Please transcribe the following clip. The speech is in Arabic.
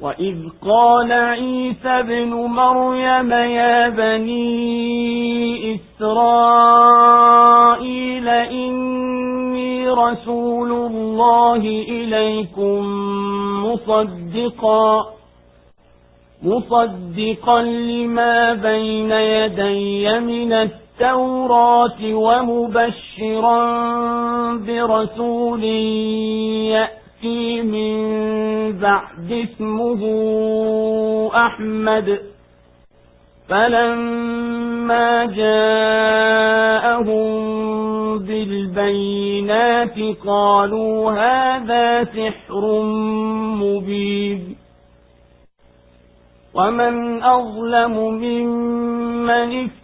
وإذ قال عيسى بن مريم يا بني إسرائيل إني رسول الله إليكم مصدقا مصدقا لما بين يدي من التوراة ومبشرا برسول يأتي من بعد اسمه أحمد. فلما جاءهم بالبينات قالوا هذا سحر مبين. ومن أظلم ممن افترى